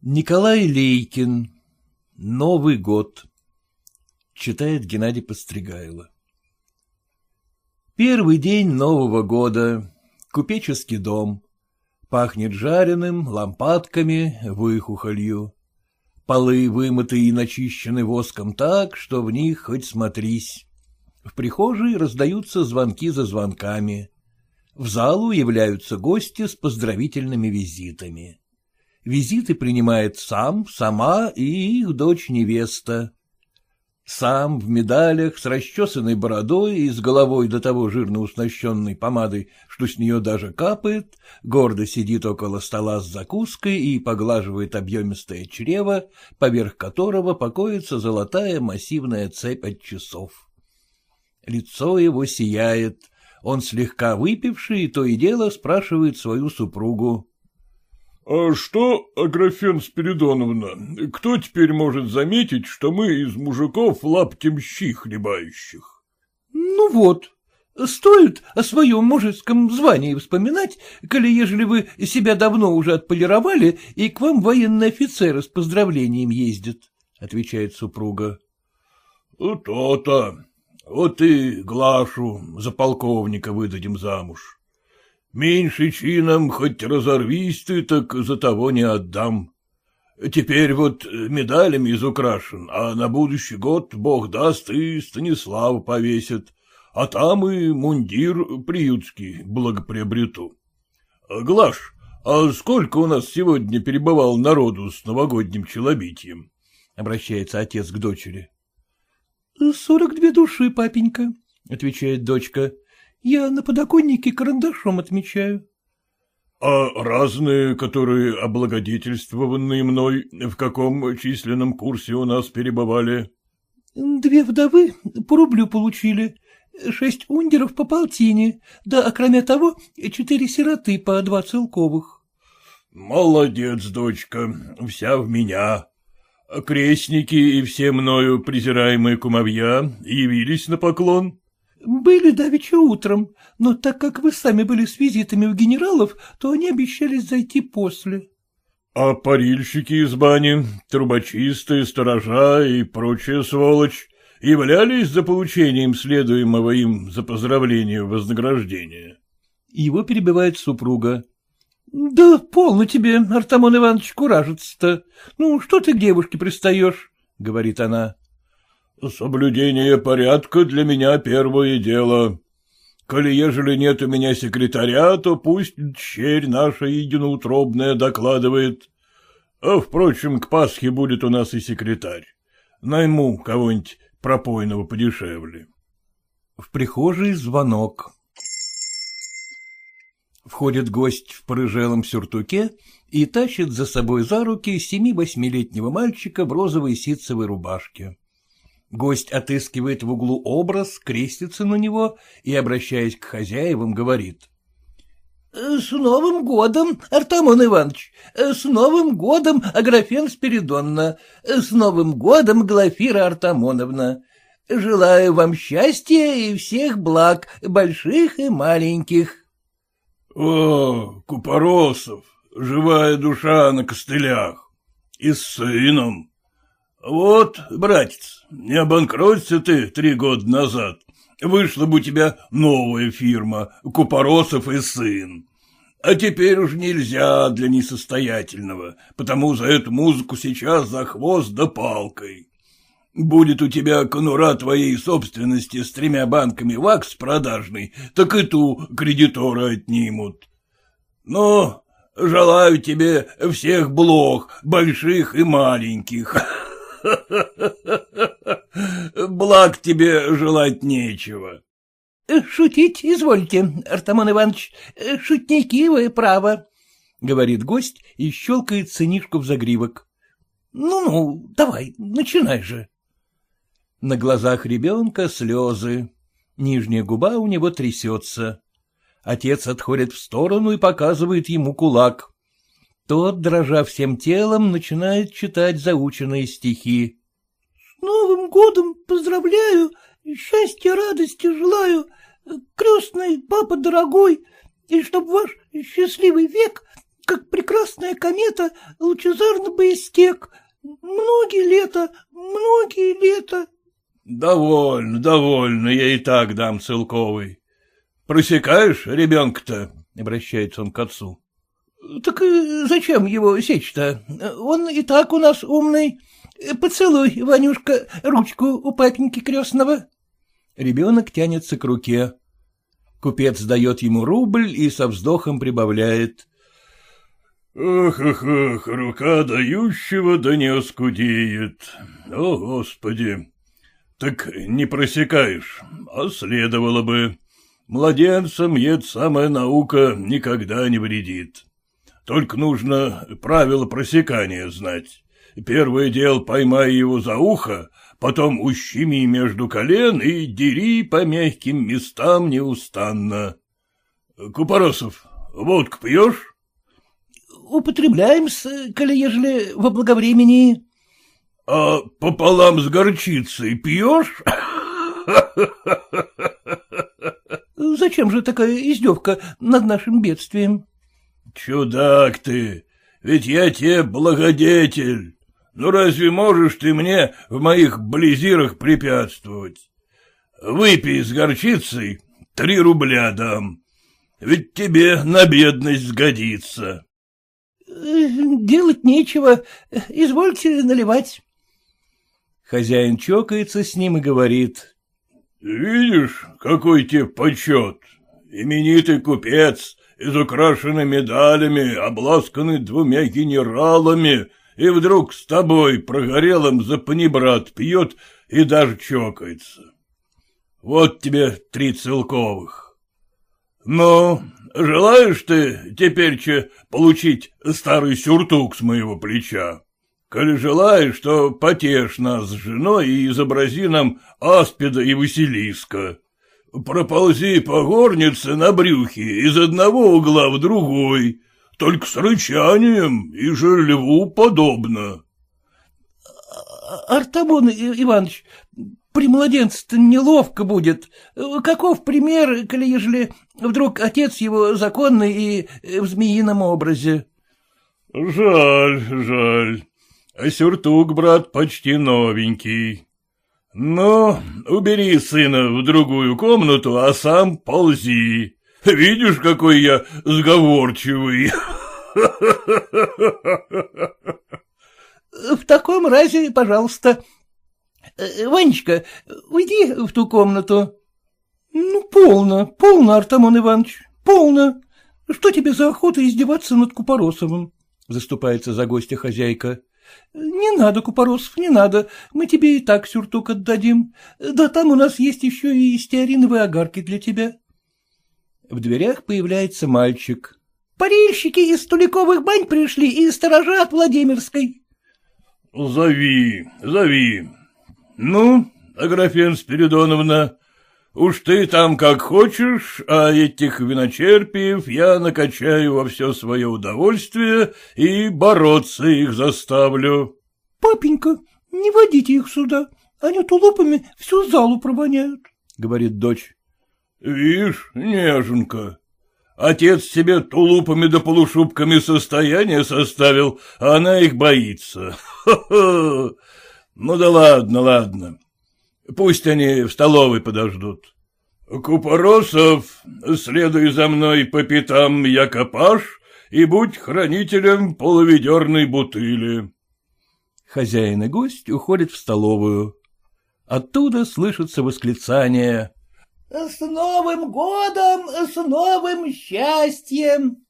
Николай Лейкин. Новый год. Читает Геннадий Постригайло. Первый день Нового года. Купеческий дом. Пахнет жареным, лампадками, выхухолью. Полы вымыты и начищены воском так, что в них хоть смотрись. В прихожей раздаются звонки за звонками. В залу являются гости с поздравительными визитами. Визиты принимает сам, сама и их дочь-невеста. Сам в медалях, с расчесанной бородой и с головой до того жирно уснащенной помадой, что с нее даже капает, гордо сидит около стола с закуской и поглаживает объемистое чрево, поверх которого покоится золотая массивная цепь от часов. Лицо его сияет, он слегка выпивший, то и дело спрашивает свою супругу. — А что, Аграфен Спиридоновна, кто теперь может заметить, что мы из мужиков лаптем щи хлебающих? — Ну вот, стоит о своем мужицком звании вспоминать, коли ежели вы себя давно уже отполировали, и к вам военный офицер с поздравлением ездит, — отвечает супруга. — То-то. Вот и Глашу за полковника выдадим замуж. Меньше чином, хоть разорвись ты, так за того не отдам. Теперь вот медалями изукрашен, а на будущий год, бог даст, и Станислав повесит, а там и мундир приютский благоприобрету. Глаш, а сколько у нас сегодня перебывал народу с новогодним челобитием? — обращается отец к дочери. — Сорок две души, папенька, — отвечает дочка. Я на подоконнике карандашом отмечаю. — А разные, которые облагодетельствованные мной, в каком численном курсе у нас перебывали? — Две вдовы по рублю получили, шесть ундеров по полтине, да, кроме того, четыре сироты по два целковых. — Молодец, дочка, вся в меня. Крестники и все мною презираемые кумовья явились на поклон? — Были давеча утром, но так как вы сами были с визитами у генералов, то они обещались зайти после. — А парильщики из бани, трубочисты, сторожа и прочая сволочь являлись за получением следуемого им за поздравление вознаграждения? Его перебивает супруга. — Да полно тебе, Артамон Иванович, куражиться-то. Ну, что ты к девушке пристаешь? — говорит она. Соблюдение порядка для меня первое дело. Коли ежели нет у меня секретаря, то пусть черь наша единоутробная докладывает. А, впрочем, к Пасхе будет у нас и секретарь. Найму кого-нибудь пропойного подешевле. В прихожей звонок. Входит гость в порыжелом сюртуке и тащит за собой за руки семи-восьмилетнего мальчика в розовой ситцевой рубашке. Гость отыскивает в углу образ, крестится на него и, обращаясь к хозяевам, говорит. — С Новым годом, Артамон Иванович! С Новым годом, Аграфен Спиридонна! С Новым годом, Глафира Артамоновна! Желаю вам счастья и всех благ, больших и маленьких. — О, Купоросов, живая душа на костылях! И с сыном! Вот, братец, не обанкроться ты три года назад. Вышла бы у тебя новая фирма, Купоросов и сын. А теперь уж нельзя для несостоятельного, потому за эту музыку сейчас за хвост да палкой. Будет у тебя конура твоей собственности с тремя банками вакс продажный, так и ту кредиторы отнимут. Но желаю тебе всех блох, больших и маленьких. Благ тебе желать нечего. — Шутить извольте, Артамон Иванович, шутники вы, право, — говорит гость и щелкает сынишку в загривок. Ну — Ну-ну, давай, начинай же. На глазах ребенка слезы. Нижняя губа у него трясется. Отец отходит в сторону и показывает ему кулак. Тот, дрожа всем телом, начинает читать заученные стихи. — С Новым годом поздравляю, счастья, радости желаю, крестный папа дорогой, и чтоб ваш счастливый век как прекрасная комета, лучезарно бы истек. Многие лета, многие лета. — Довольно, довольно, я и так дам целковый. Просекаешь ребенка-то? — обращается он к отцу. — Так зачем его сечь-то? Он и так у нас умный. Поцелуй, Ванюшка, ручку у папеньки крестного. Ребенок тянется к руке. Купец дает ему рубль и со вздохом прибавляет. Ох, ох, ох, рука дающего да не оскудеет. О, Господи! Так не просекаешь, а следовало бы. Младенцам ед самая наука никогда не вредит. Только нужно правила просекания знать. Первое дело поймай его за ухо, потом ущеми между колен и дери по мягким местам неустанно. Купоросов, водку пьешь? Употребляем-с, коли ежели во благовремени. А пополам с горчицей пьешь? Зачем же такая издевка над нашим бедствием? Чудак ты, ведь я тебе благодетель. Ну разве можешь ты мне в моих близирах препятствовать? Выпей с горчицей, три рубля дам. Ведь тебе на бедность сгодится. Делать нечего, извольте наливать. Хозяин чокается с ним и говорит. — Видишь, какой тебе почет. Именитый купец, изукрашенный медалями, обласканный двумя генералами, и вдруг с тобой прогорелым за панибрат пьет и даже чокается. Вот тебе три целковых. Ну, желаешь ты теперь че получить старый сюртук с моего плеча? Коли желаешь, то потешь нас с женой и изобрази нам аспида и Василиска. Проползи по горнице на брюхе из одного угла в другой, только с рычанием и же льву подобно. — Артамон Иванович, при младенце-то неловко будет. Каков пример, коли ежели вдруг отец его законный и в змеином образе? — Жаль, жаль. А сюртук, брат, почти новенький. Ну, убери сына в другую комнату, а сам ползи. Видишь, какой я сговорчивый. В таком разе, пожалуйста. Ванечка, уйди в ту комнату. Ну, полно, полно, Артамон Иванович, полно. Что тебе за охота издеваться над Купоросовым? Заступается за гостя хозяйка. Не надо, Купоросов, не надо, мы тебе и так сюртук отдадим. Да там у нас есть еще и стеариновые огарки для тебя. В дверях появляется мальчик. — Парильщики из Туликовых бань пришли и сторожа от Владимирской. — Зови, зови. Ну, Аграфен Спиридоновна, уж ты там как хочешь, а этих виночерпиев я накачаю во все свое удовольствие и бороться их заставлю. — Папенька, не водите их сюда, они тулупами всю залу провоняют, — говорит дочь. — Вишь, неженка, отец себе тулупами да полушубками состояние составил, а она их боится. Хо-хо! Ну да ладно, ладно. Пусть они в столовой подождут. Купоросов, следуй за мной по пятам, я копаш, и будь хранителем полуведерной бутыли. Хозяин и гость уходят в столовую. Оттуда слышится восклицание. — С Новым годом, с новым счастьем!